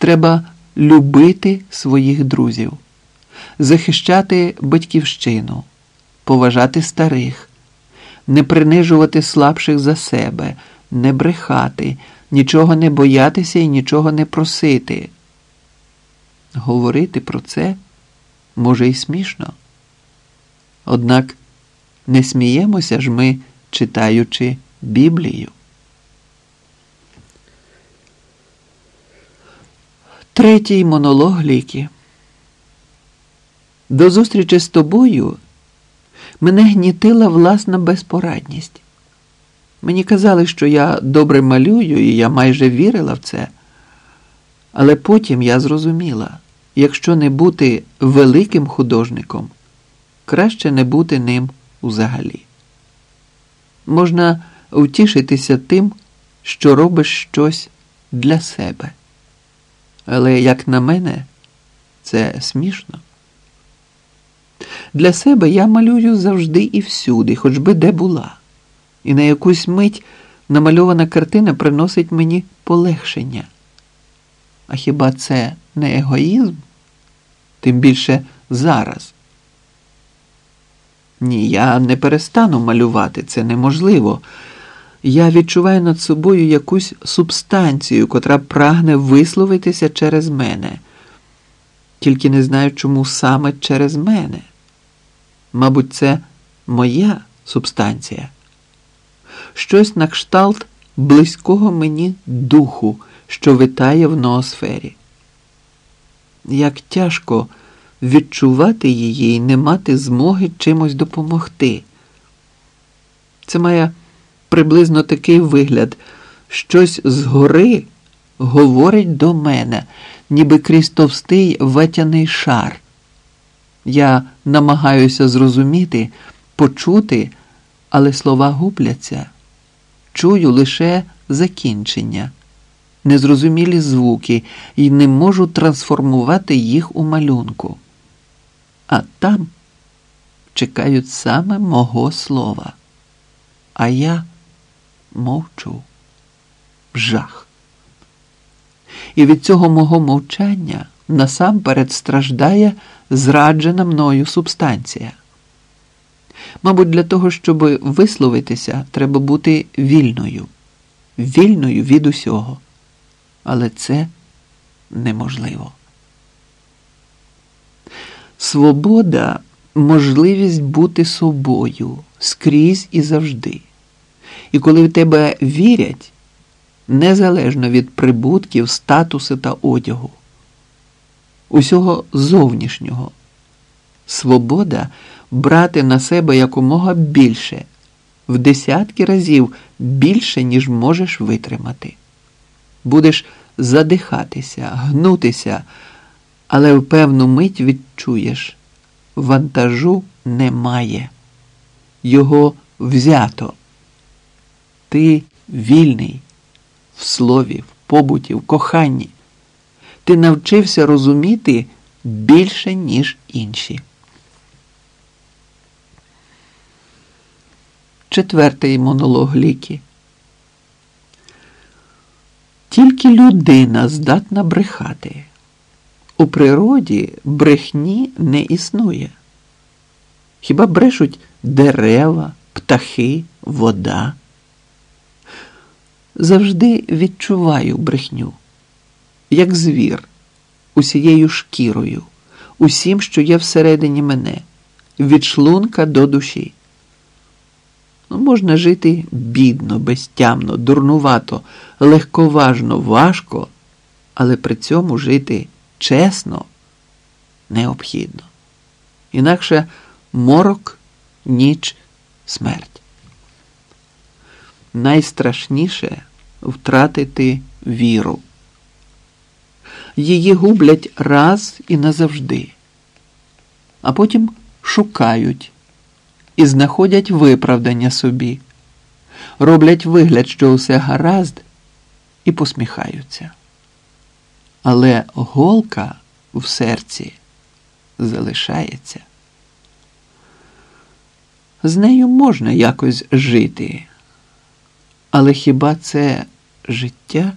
Треба любити своїх друзів, захищати батьківщину, поважати старих, не принижувати слабших за себе, не брехати, нічого не боятися і нічого не просити. Говорити про це може і смішно. Однак не сміємося ж ми, читаючи Біблію. Третій монолог ліки. До зустрічі з тобою мене гнітила власна безпорадність. Мені казали, що я добре малюю, і я майже вірила в це. Але потім я зрозуміла, якщо не бути великим художником, краще не бути ним взагалі. Можна втішитися тим, що робиш щось для себе. Але, як на мене, це смішно. Для себе я малюю завжди і всюди, хоч би де була. І на якусь мить намальована картина приносить мені полегшення. А хіба це не егоїзм? Тим більше зараз. Ні, я не перестану малювати, це неможливо. Я відчуваю над собою якусь субстанцію, котра прагне висловитися через мене. Тільки не знаю, чому саме через мене. Мабуть, це моя субстанція. Щось на кшталт близького мені духу, що витає в ноосфері. Як тяжко відчувати її і не мати змоги чимось допомогти. Це має приблизно такий вигляд, щось згори говорить до мене, ніби крізь товстий ватяний шар. Я намагаюся зрозуміти, почути, але слова губляться. Чую лише закінчення, незрозумілі звуки і не можу трансформувати їх у малюнку. А там чекають саме мого слова. А я мовчу. Жах. І від цього мого мовчання насамперед страждає зраджена мною субстанція. Мабуть, для того, щоб висловитися, треба бути вільною, вільною від усього. Але це неможливо. Свобода можливість бути собою скрізь і завжди. І коли в тебе вірять, незалежно від прибутків, статусу та одягу, усього зовнішнього, свобода брати на себе якомога більше, в десятки разів більше, ніж можеш витримати. Будеш задихатися, гнутися, але в певну мить відчуєш вантажу немає, його взято. Ти вільний в слові, в побуті, в коханні. Ти навчився розуміти більше, ніж інші. Четвертий монолог ліки. Тільки людина здатна брехати. У природі брехні не існує. Хіба брешуть дерева, птахи, вода? Завжди відчуваю брехню, як звір, усією шкірою, усім, що є всередині мене, від шлунка до душі. Ну, Можна жити бідно, безтямно, дурнувато, легковажно, важко, але при цьому жити чесно необхідно. Інакше морок, ніч, смерть. Найстрашніше втратити віру. Її гублять раз і назавжди, а потім шукають і знаходять виправдання собі, роблять вигляд, що усе гаразд, і посміхаються. Але голка в серці залишається. З нею можна якось жити, але хіба це життя?